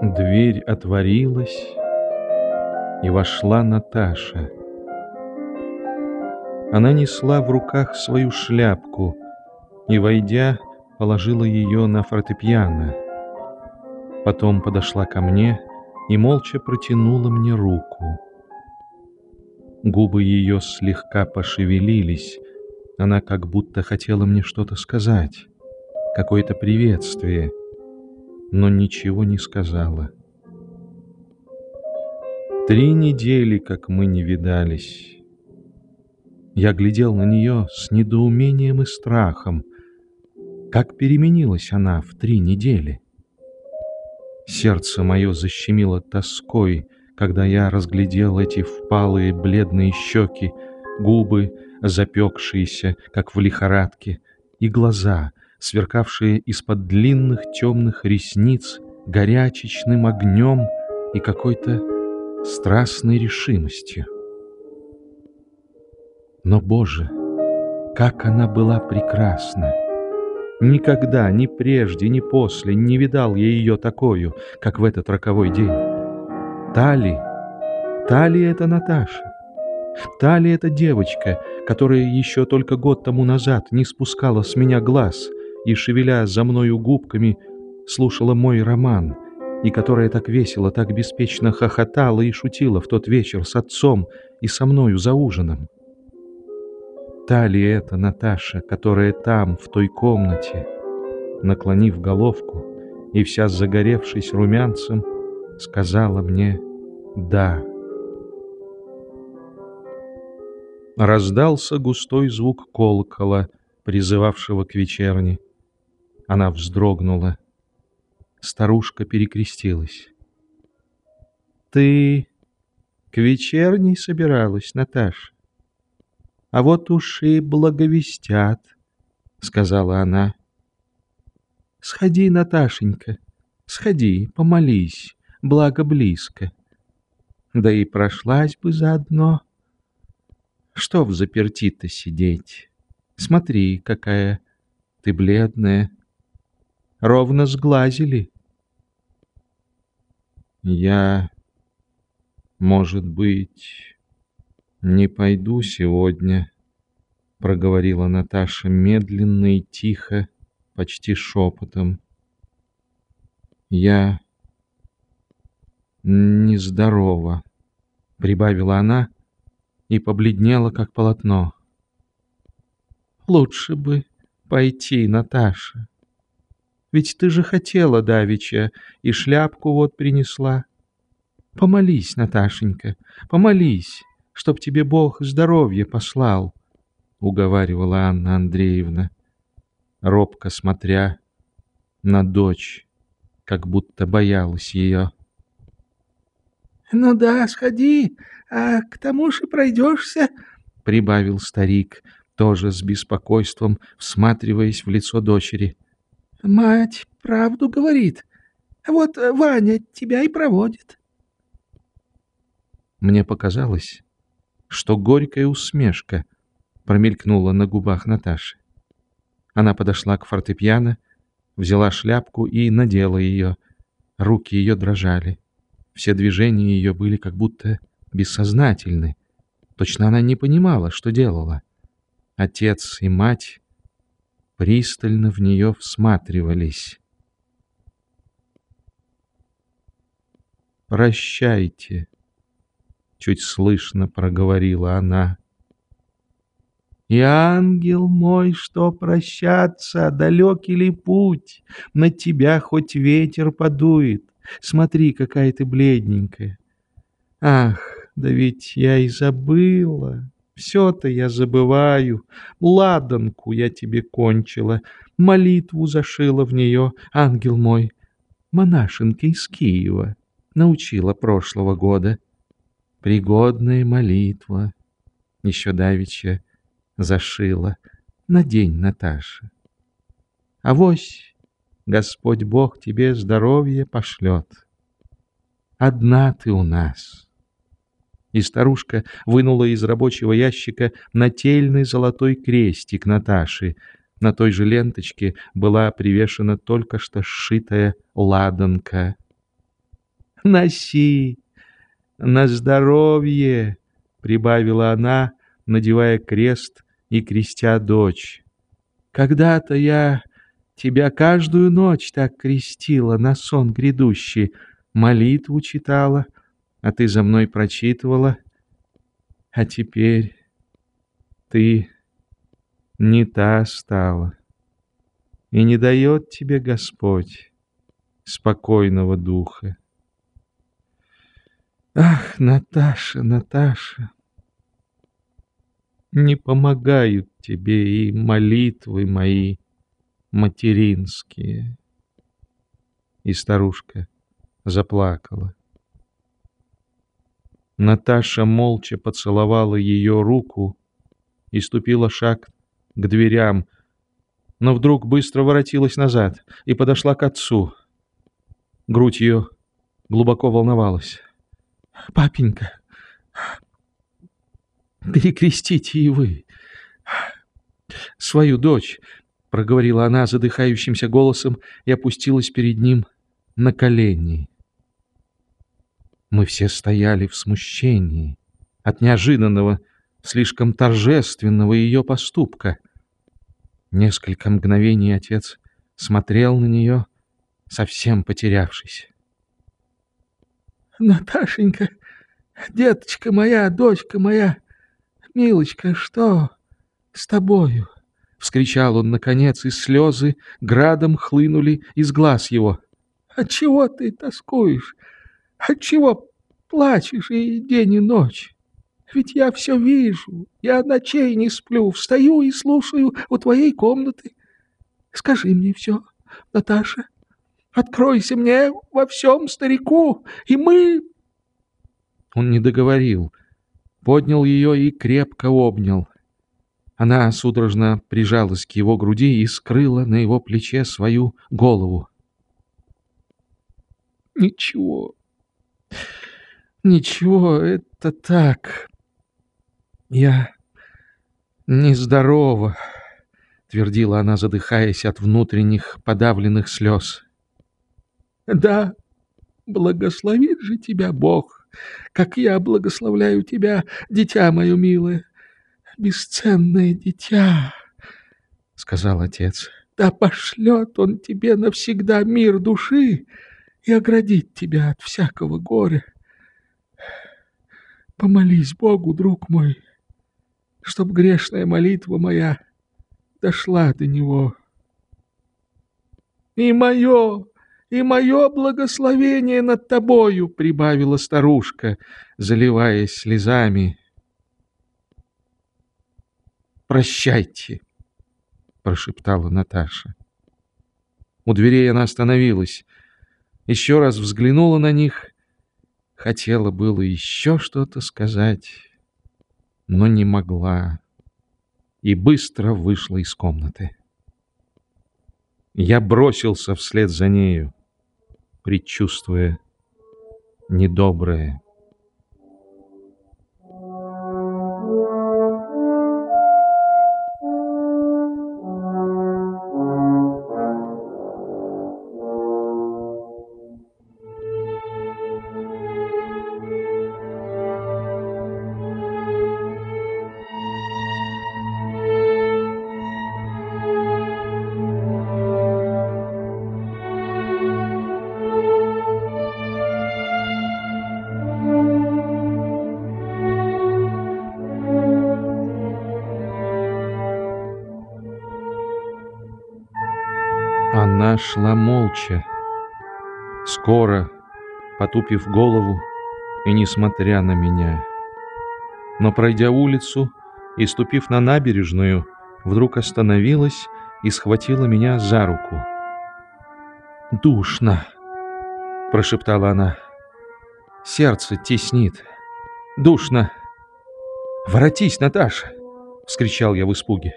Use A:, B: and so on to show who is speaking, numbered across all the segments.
A: Дверь отворилась, и вошла Наташа. Она несла в руках свою шляпку и, войдя, положила ее на фортепиано. Потом подошла ко мне и молча протянула мне руку. Губы ее слегка пошевелились, она как будто хотела мне что-то сказать, какое-то приветствие, но ничего не сказала. Три недели, как мы не видались. Я глядел на нее с недоумением и страхом. Как переменилась она в три недели. Сердце мое защемило тоской, когда я разглядел эти впалые бледные щеки, губы, запекшиеся, как в лихорадке, и глаза, сверкавшие из-под длинных темных ресниц горячечным огнем и какой-то страстной решимостью. Но, Боже, как она была прекрасна! Никогда, ни прежде, ни после не видал я ее такую, как в этот роковой день. Тали, Тали это Наташа. Тали это девочка, которая еще только год тому назад не спускала с меня глаз и, шевеля за мною губками, слушала мой роман, и которая так весело, так беспечно хохотала и шутила в тот вечер с отцом и со мною за ужином. Та ли это Наташа, которая там, в той комнате, наклонив головку и вся загоревшись румянцем, сказала мне «да». Раздался густой звук колокола, призывавшего к вечерне. Она вздрогнула. Старушка перекрестилась. «Ты к вечерней собиралась, Наташа?» А вот уж и благовестят, — сказала она. Сходи, Наташенька, сходи, помолись, благо близко. Да и прошлась бы заодно. Что в заперти-то сидеть? Смотри, какая ты бледная. Ровно сглазили. Я, может быть... «Не пойду сегодня», — проговорила Наташа медленно и тихо, почти шепотом. «Я нездорова», — прибавила она и побледнела, как полотно. «Лучше бы пойти, Наташа. Ведь ты же хотела давеча и шляпку вот принесла. Помолись, Наташенька, помолись» чтоб тебе Бог здоровье послал, — уговаривала Анна Андреевна, робко смотря на дочь, как будто боялась ее. — Ну да, сходи, а к тому же пройдешься, — прибавил старик, тоже с беспокойством, всматриваясь в лицо дочери. — Мать правду говорит. Вот Ваня тебя и проводит. Мне показалось, что горькая усмешка промелькнула на губах Наташи. Она подошла к фортепиано, взяла шляпку и надела ее. Руки ее дрожали. Все движения ее были как будто бессознательны. Точно она не понимала, что делала. Отец и мать пристально в нее всматривались. «Прощайте», чуть слышно проговорила она. И ангел мой, что прощаться, далекий ли путь, На тебя хоть ветер подует, смотри, какая ты бледненькая. Ах, да ведь я и забыла, все-то я забываю, ладанку я тебе кончила, молитву зашила в нее, ангел мой, монашенка из Киева, научила прошлого года пригодная молитва, еще давеча зашила на день Наташи. А вось Господь Бог тебе здоровье пошлет. Одна ты у нас. И старушка вынула из рабочего ящика нательный золотой крестик Наташи. На той же ленточке была привешена только что сшитая ладанка. Носи, на здоровье, прибавила она, надевая крест и крестя дочь. Когда-то я тебя каждую ночь так крестила на сон грядущий, молитву читала, а ты за мной прочитывала, а теперь ты не та стала, и не дает тебе Господь спокойного духа. Ах, Наташа, Наташа, не помогают тебе и молитвы мои материнские. И старушка заплакала. Наташа молча поцеловала ее руку и ступила шаг к дверям, но вдруг быстро воротилась назад и подошла к отцу. Грудь ее глубоко волновалась. Папенька, перекрестите и вы свою дочь, проговорила она задыхающимся голосом и опустилась перед ним на колени. Мы все стояли в смущении от неожиданного, слишком торжественного ее поступка. Несколько мгновений отец смотрел на нее, совсем потерявшись. Наташенька, деточка моя, дочка моя, милочка, что с тобою? Вскричал он наконец, и слезы градом хлынули из глаз его. Отчего ты тоскуешь? Отчего плачешь и день, и ночь? Ведь я все вижу, я ночей не сплю, встаю и слушаю у твоей комнаты. Скажи мне все, Наташа, Откройся мне во всем старику, и мы...» Он не договорил, поднял ее и крепко обнял. Она судорожно прижалась к его груди и скрыла на его плече свою голову. «Ничего, ничего, это так. Я нездорова», — твердила она, задыхаясь от внутренних подавленных слез. Да, благословит же тебя Бог, как я благословляю тебя, дитя мое милое, бесценное дитя, — сказал отец. Да пошлет он тебе навсегда мир души и оградит тебя от всякого горя. Помолись Богу, друг мой, чтоб грешная молитва моя дошла до него. И мое и мое благословение над тобою, — прибавила старушка, заливаясь слезами. «Прощайте», — прошептала Наташа. У дверей она остановилась, еще раз взглянула на них, хотела было еще что-то сказать, но не могла и быстро вышла из комнаты. Я бросился вслед за нею предчувствуя недоброе. Шла молча, скоро, потупив голову и несмотря на меня. Но, пройдя улицу и ступив на набережную, вдруг остановилась и схватила меня за руку. «Душно!» — прошептала она. «Сердце теснит. Душно!» «Воротись, Наташа!» — вскричал я в испуге.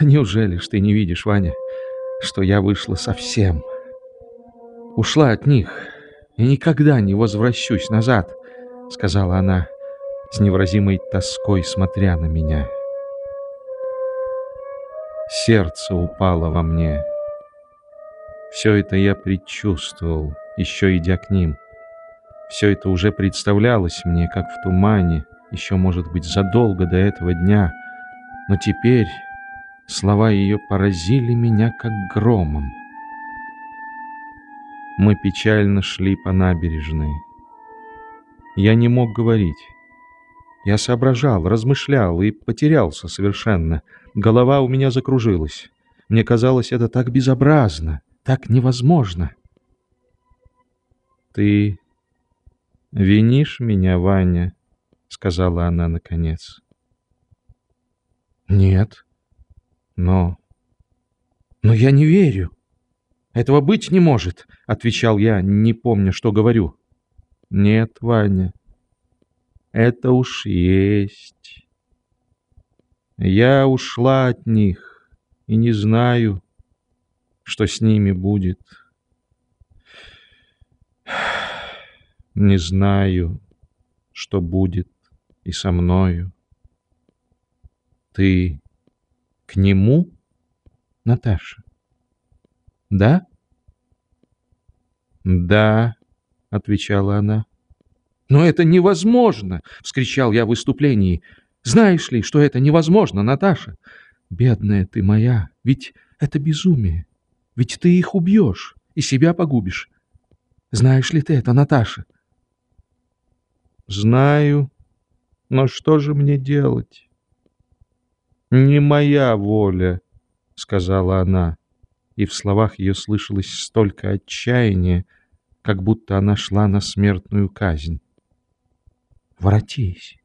A: «Неужели ж ты не видишь, Ваня?» Что я вышла совсем. Ушла от них и никогда не возвращусь назад, сказала она с невыразимой тоской, смотря на меня. Сердце упало во мне. Все это я предчувствовал, еще идя к ним, Все это уже представлялось мне, как в тумане, еще, может быть, задолго до этого дня. Но теперь слова ее поразили меня, как громом. Мы печально шли по набережной. Я не мог говорить. Я соображал, размышлял и потерялся совершенно. Голова у меня закружилась. Мне казалось, это так безобразно, так невозможно. «Ты винишь меня, Ваня?» — сказала она наконец. «Нет, но... но я не верю. Этого быть не может», — отвечал я, не помня, что говорю. «Нет, Ваня, это уж есть. Я ушла от них и не знаю, что с ними будет. Не знаю, что будет и со мною. Ты к нему, Наташа? Да? Да, отвечала она. «Но это невозможно!» — вскричал я в выступлении. «Знаешь ли, что это невозможно, Наташа? Бедная ты моя, ведь это безумие. Ведь ты их убьешь и себя погубишь. Знаешь ли ты это, Наташа?» «Знаю, но что же мне делать?» «Не моя воля», — сказала она, и в словах ее слышалось столько отчаяния, как будто она шла на смертную казнь. «Воротись!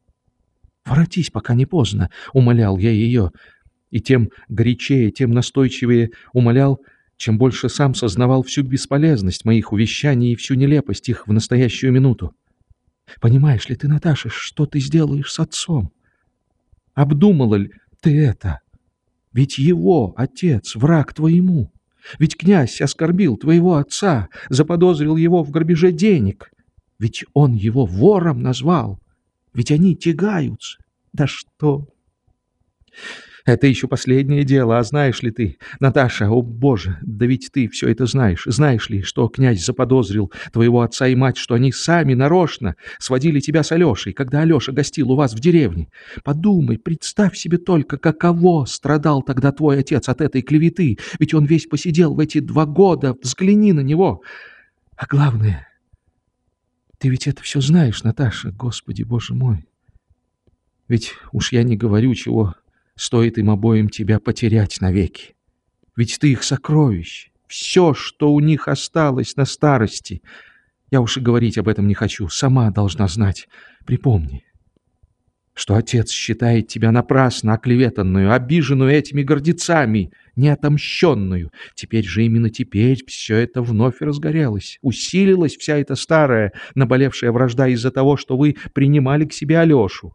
A: Воротись, пока не поздно!» — умолял я ее. И тем горячее, тем настойчивее умолял, чем больше сам сознавал всю бесполезность моих увещаний и всю нелепость их в настоящую минуту. «Понимаешь ли ты, Наташа, что ты сделаешь с отцом? Обдумала ли ты это? Ведь его отец — враг твоему. Ведь князь оскорбил твоего отца, заподозрил его в грабеже денег. Ведь он его вором назвал. Ведь они тягаются. Да что? Это еще последнее дело, а знаешь ли ты, Наташа, о боже, да ведь ты все это знаешь. Знаешь ли, что князь заподозрил твоего отца и мать, что они сами нарочно сводили тебя с Алешей, когда Алеша гостил у вас в деревне? Подумай, представь себе только, каково страдал тогда твой отец от этой клеветы, ведь он весь посидел в эти два года, взгляни на него. А главное, ты ведь это все знаешь, Наташа, Господи, Боже мой. Ведь уж я не говорю, чего стоит им обоим тебя потерять навеки. Ведь ты их сокровище, все, что у них осталось на старости. Я уж и говорить об этом не хочу, сама должна знать. Припомни, что отец считает тебя напрасно оклеветанную, обиженную этими гордецами, неотомщенную. Теперь же именно теперь все это вновь разгорелось, усилилась вся эта старая, наболевшая вражда из-за того, что вы принимали к себе Алешу.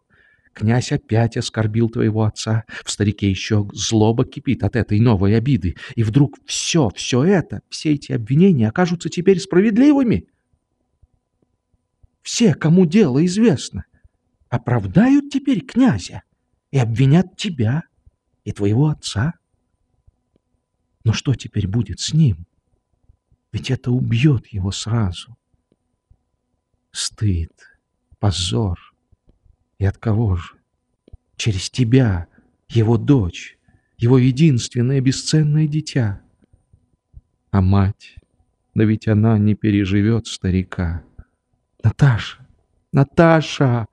A: Князь опять оскорбил твоего отца. В старике еще злоба кипит от этой новой обиды. И вдруг все, все это, все эти обвинения окажутся теперь справедливыми. Все, кому дело известно, оправдают теперь князя и обвинят тебя и твоего отца. Но что теперь будет с ним? Ведь это убьет его сразу. Стыд, позор. И от кого же? Через тебя, его дочь, его единственное бесценное дитя. А мать, да ведь она не переживет старика. Наташа, Наташа!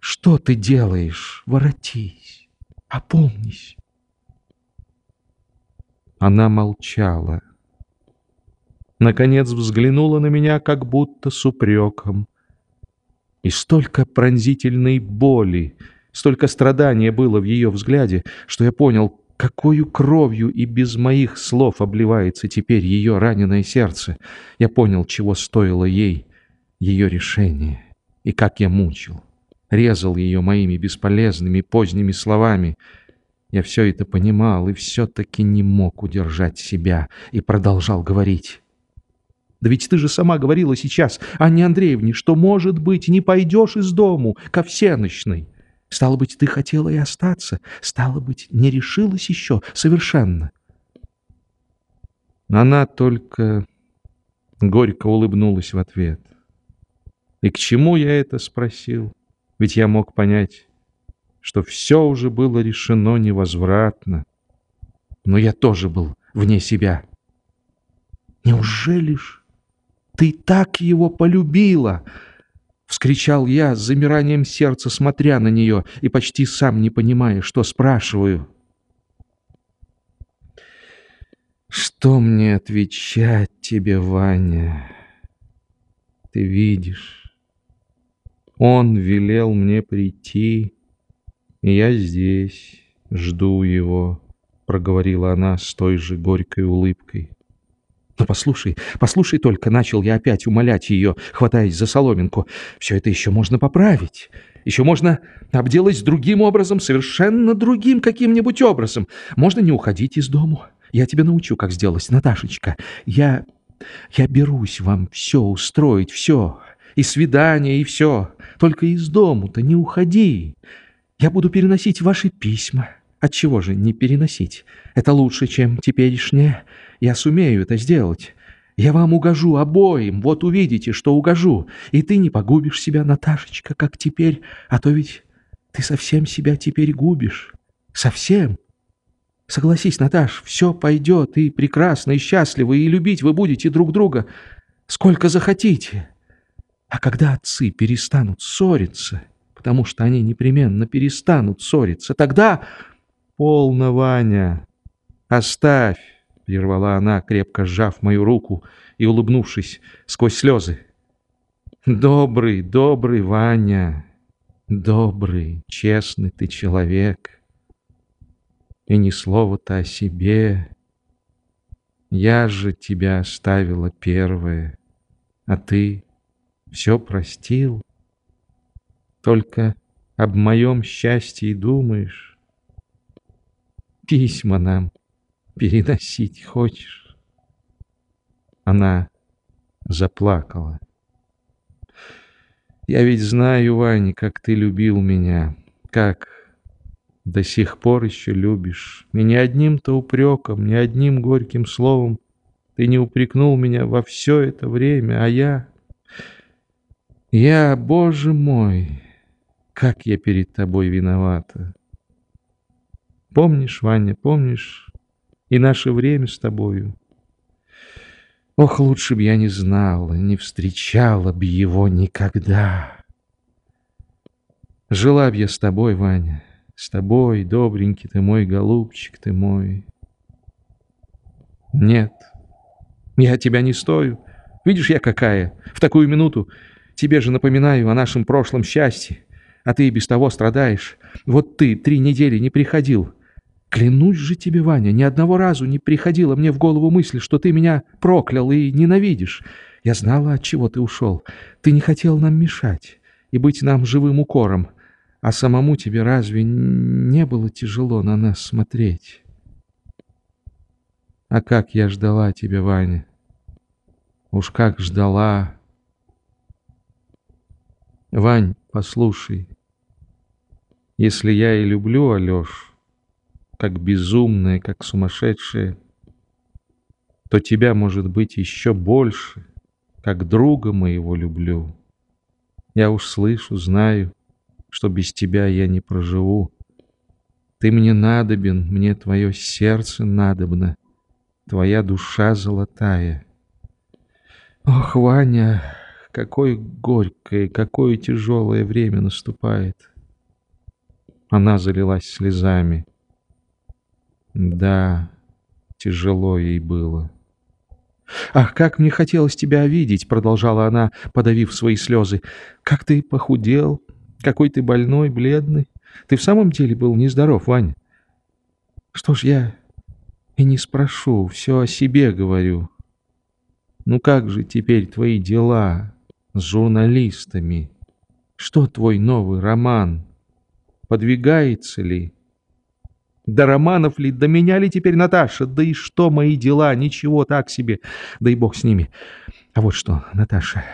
A: Что ты делаешь? Воротись, опомнись. Она молчала. Наконец взглянула на меня, как будто с упреком. И столько пронзительной боли, столько страдания было в ее взгляде, что я понял, какою кровью и без моих слов обливается теперь ее раненое сердце. Я понял, чего стоило ей ее решение и как я мучил резал ее моими бесполезными поздними словами. Я все это понимал и все-таки не мог удержать себя и продолжал говорить. Да ведь ты же сама говорила сейчас, Анне Андреевне, что, может быть, не пойдешь из дому ко всеночной. Стало быть, ты хотела и остаться. Стало быть, не решилась еще совершенно. Она только горько улыбнулась в ответ. И к чему я это спросил? Ведь я мог понять, что все уже было решено невозвратно. Но я тоже был вне себя. «Неужели ж ты так его полюбила?» — вскричал я с замиранием сердца, смотря на нее и почти сам не понимая, что спрашиваю. «Что мне отвечать тебе, Ваня? Ты видишь, он велел мне прийти, и я здесь жду его», — проговорила она с той же горькой улыбкой. «Но послушай, послушай только», — начал я опять умолять ее, хватаясь за соломинку. «Все это еще можно поправить. Еще можно обделать другим образом, совершенно другим каким-нибудь образом. Можно не уходить из дому. Я тебя научу, как сделать, Наташечка. Я... я берусь вам все устроить, все. И свидание, и все. Только из дому-то не уходи. Я буду переносить ваши письма. Отчего же не переносить? Это лучше, чем теперешнее. Я сумею это сделать. Я вам угожу обоим, вот увидите, что угожу. И ты не погубишь себя, Наташечка, как теперь, а то ведь ты совсем себя теперь губишь. Совсем. Согласись, Наташ, все пойдет, и прекрасно, и счастливо, и любить вы будете друг друга сколько захотите. А когда отцы перестанут ссориться, потому что они непременно перестанут ссориться, тогда... Полно, Ваня, оставь, прервала она, крепко сжав мою руку и улыбнувшись сквозь слезы. Добрый, добрый Ваня, добрый, честный ты человек и ни слова-то о себе. Я же тебя оставила первое, а ты все простил. Только об моем счастье и думаешь. Письма нам переносить хочешь? Она заплакала. Я ведь знаю, Ваня, как ты любил меня, как до сих пор еще любишь. И ни одним-то упреком, ни одним горьким словом ты не упрекнул меня во все это время, а я... Я, Боже мой, как я перед тобой виновата. Помнишь, Ваня, помнишь и наше время с тобою? Ох, лучше б я не знала, не встречала б его никогда. Жила б я с тобой, Ваня, с тобой, добренький ты мой, голубчик ты мой. Нет, я тебя не стою. Видишь, я какая. В такую минуту тебе же напоминаю о нашем прошлом счастье, а ты и без того страдаешь. Вот ты три недели не приходил. Клянусь же тебе, Ваня, ни одного разу не приходила мне в голову мысль, что ты меня проклял и ненавидишь. Я знала, от чего ты ушел. Ты не хотел нам мешать и быть нам живым укором. А самому тебе разве не было тяжело на нас смотреть? А как я ждала тебя, Ваня? Уж как ждала. Вань, послушай, если я и люблю Алёш, как безумная, как сумасшедшая, то тебя, может быть, еще больше, как друга моего люблю. Я уж слышу, знаю, что без тебя я не проживу. Ты мне надобен, мне твое сердце надобно, твоя душа золотая. Ох, Ваня, какое горькое, какое тяжелое время наступает. Она залилась слезами. Да, тяжело ей было. «Ах, как мне хотелось тебя видеть!» — продолжала она, подавив свои слезы. «Как ты похудел, какой ты больной, бледный. Ты в самом деле был нездоров, Ваня. Что ж, я и не спрошу, все о себе говорю. Ну как же теперь твои дела с журналистами? Что твой новый роман? Подвигается ли? До романов ли, до меня ли теперь Наташа? Да и что мои дела? Ничего, так себе. Да и бог с ними. А вот что, Наташа,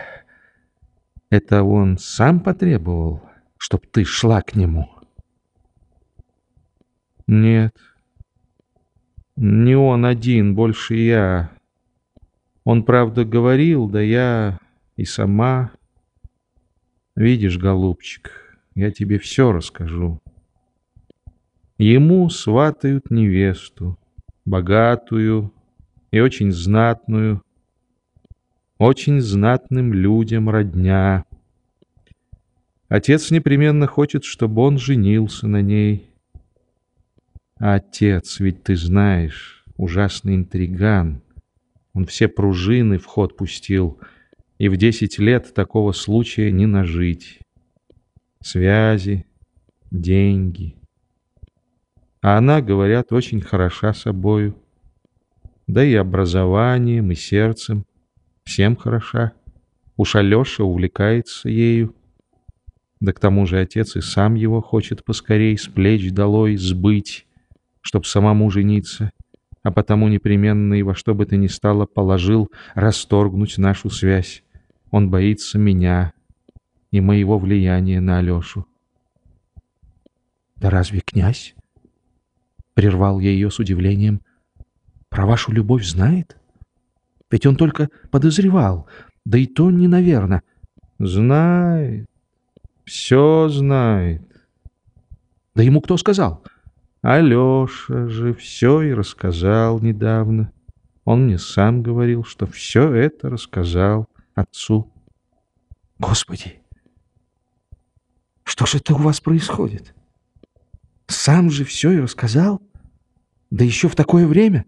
A: это он сам потребовал? чтоб ты шла к нему. Нет, не он один, больше я. Он, правда, говорил, да я и сама. Видишь, голубчик, я тебе все расскажу. Ему сватают невесту, богатую и очень знатную, очень знатным людям родня. Отец непременно хочет, чтобы он женился на ней. А отец, ведь ты знаешь, ужасный интриган. Он все пружины в ход пустил, и в десять лет такого случая не нажить. Связи, деньги. А она, говорят, очень хороша собою. Да и образованием, и сердцем. Всем хороша. Уж Алеша увлекается ею. Да к тому же отец и сам его хочет поскорей с плеч долой сбыть, чтоб самому жениться, а потому непременно и во что бы то ни стало положил расторгнуть нашу связь. Он боится меня и моего влияния на Алешу.
B: «Да разве князь?» — прервал я ее с удивлением. «Про вашу любовь знает? Ведь он только подозревал, да и то не наверно».
A: «Знает, все знает.
B: Да ему кто сказал?
A: Алеша же все и рассказал недавно. Он мне сам говорил, что все это рассказал отцу.
B: Господи, что же это у вас происходит? Сам же все и рассказал? Да еще в такое время?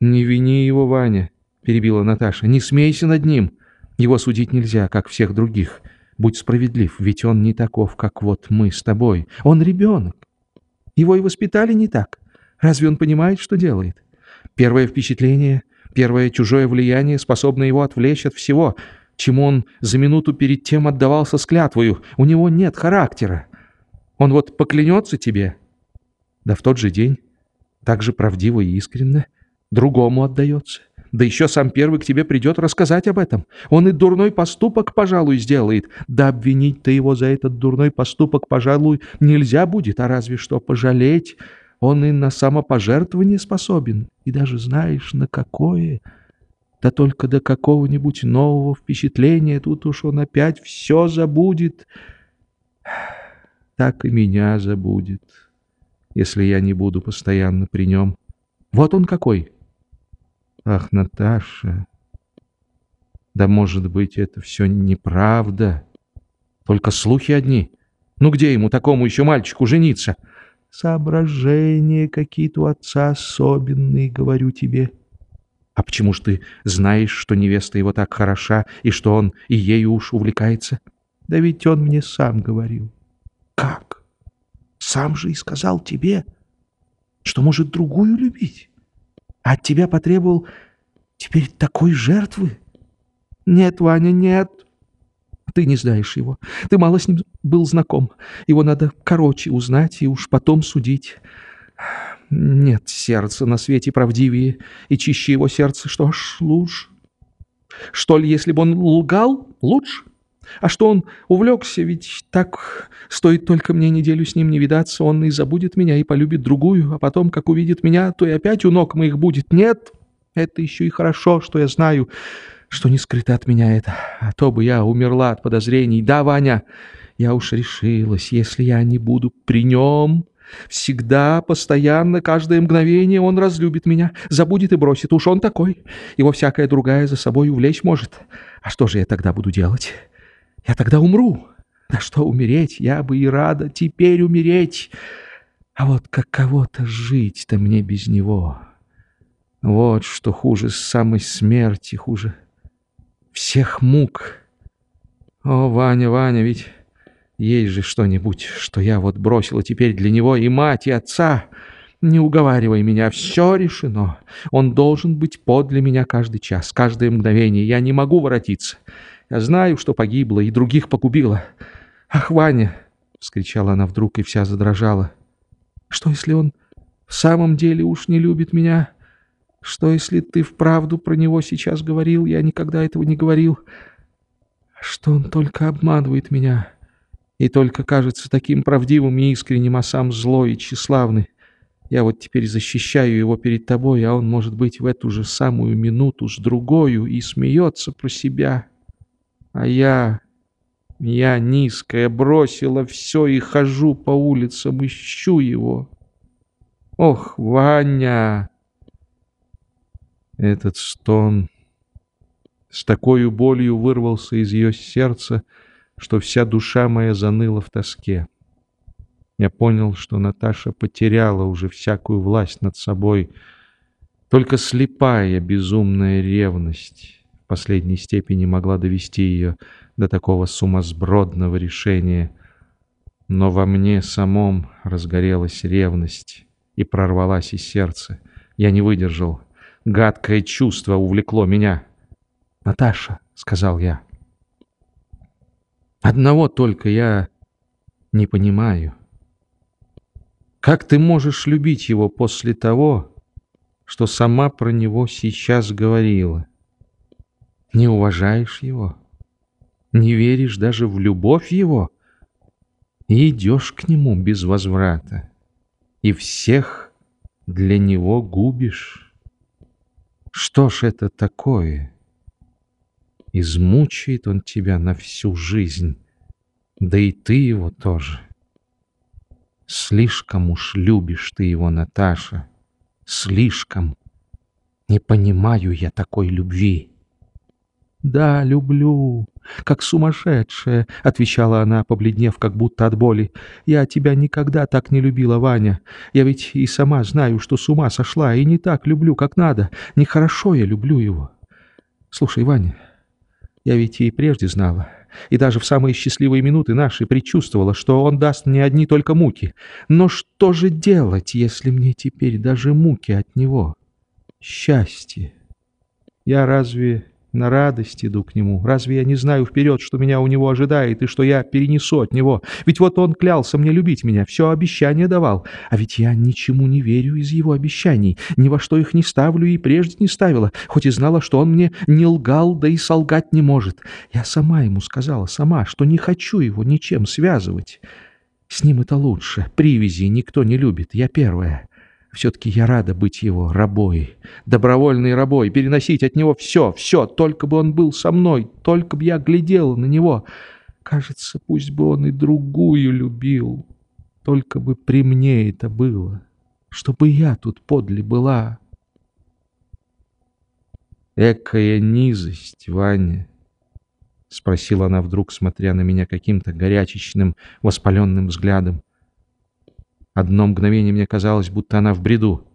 A: Не вини его, Ваня, перебила Наташа. Не смейся над ним. Его судить нельзя, как всех других. Будь справедлив, ведь он не таков, как вот мы с тобой. Он ребенок. Его и воспитали не так. Разве он понимает, что делает? Первое впечатление, первое чужое влияние способно его отвлечь от всего, чему он за минуту перед тем отдавался с клятвою. У него нет характера. Он вот поклянется тебе, да в тот же день, так же правдиво и искренно, другому отдается. Да еще сам первый к тебе придет рассказать об этом. Он и дурной поступок, пожалуй, сделает. Да обвинить-то его за этот дурной поступок, пожалуй, нельзя будет, а разве что пожалеть. Он и на самопожертвование способен. И даже знаешь, на какое... Да только до какого-нибудь нового впечатления тут уж он опять все забудет. Так и меня забудет, если я не буду постоянно при нем. Вот он какой, Ах, Наташа, да может быть это все неправда, только слухи одни. Ну где ему, такому еще мальчику, жениться? Соображения какие-то у отца особенные, говорю тебе. А почему ж ты знаешь, что невеста его так хороша, и что он и ею уж увлекается? Да ведь он мне сам говорил.
B: Как? Сам же и сказал тебе, что может другую любить? А от тебя потребовал теперь такой жертвы? Нет, Ваня, нет. Ты не знаешь его. Ты мало с ним был знаком. Его надо короче узнать и уж потом судить. Нет сердца на свете правдивее и чище его сердце. Что ж, лучше. Что ли, если бы он лгал, лучше? А что он увлекся, ведь так стоит только мне неделю с ним не видаться, он и забудет меня, и полюбит другую, а потом, как увидит меня, то и опять у ног моих будет. Нет, это еще и хорошо, что я знаю, что не скрыто от меня это, а то бы я умерла от подозрений. Да, Ваня, я уж решилась, если я не буду при нем... Всегда, постоянно, каждое мгновение он разлюбит меня, забудет и бросит. Уж он такой. Его всякая другая за собой увлечь может. А что же я тогда буду делать? Я тогда умру. Да что умереть, я бы и рада теперь умереть. А вот каково-то жить-то мне без него. Вот что хуже самой смерти, хуже всех мук. О, Ваня, Ваня, ведь есть же что-нибудь, что я вот бросила теперь для него и мать, и отца. Не уговаривай меня, все решено. Он должен быть подле меня каждый час, каждое мгновение. Я не могу воротиться. Я знаю, что погибла и других погубила. Ах, Ваня!» — вскричала она вдруг и вся задрожала. «Что, если он в самом деле уж не любит меня? Что, если ты вправду про него сейчас говорил? Я никогда этого не говорил. Что он только обманывает меня и только кажется таким правдивым и искренним, а сам злой и тщеславный. Я вот теперь защищаю его перед тобой, а он, может быть, в эту же самую минуту с другою и смеется про себя». А я... Я низкая бросила все и хожу по улицам, ищу его. Ох, Ваня!
A: Этот стон с такой болью вырвался из ее сердца, что вся душа моя заныла в тоске. Я понял, что Наташа потеряла уже всякую власть над собой. Только слепая безумная ревность последней степени могла довести ее до такого сумасбродного решения. Но во мне самом разгорелась ревность и прорвалась из сердца. Я не выдержал. Гадкое чувство увлекло меня. «Наташа», — сказал я, — «одного только я не понимаю. Как ты можешь любить его после того, что сама про него сейчас говорила? Не уважаешь его? Не веришь даже в любовь его? И идешь к нему без возврата. И всех для него губишь. Что ж это такое? Измучает он тебя на всю жизнь, да и ты его тоже. Слишком уж любишь ты его, Наташа. Слишком. Не понимаю я такой любви. «Да, люблю, как сумасшедшая», — отвечала она, побледнев, как будто от боли. «Я тебя никогда так не любила, Ваня. Я ведь и сама знаю, что с ума сошла, и не так люблю, как надо. Нехорошо я люблю его. Слушай, Ваня, я ведь и прежде знала, и даже в самые счастливые минуты наши предчувствовала, что он даст мне одни только муки. Но что же делать, если мне теперь даже муки от него? Счастье. Я разве на радость иду к нему. Разве я не знаю вперед, что меня у него ожидает и что я перенесу от него? Ведь вот он клялся мне любить меня, все обещание давал. А ведь я ничему не верю из его обещаний, ни во что их не ставлю и прежде не ставила, хоть и знала, что он мне не лгал, да и солгать не может. Я сама ему сказала, сама, что не хочу его ничем связывать. С ним это лучше. Привязи никто не любит, я первая. Все-таки я рада быть его рабой, добровольной рабой, переносить от него все, все, только бы он был со мной, только бы я глядела на него. Кажется, пусть бы он и другую любил, только бы при мне это было, чтобы я тут подле была. Экая низость, Ваня, — спросила она вдруг, смотря на меня каким-то горячечным, воспаленным взглядом. Одно мгновение мне казалось, будто она в бреду.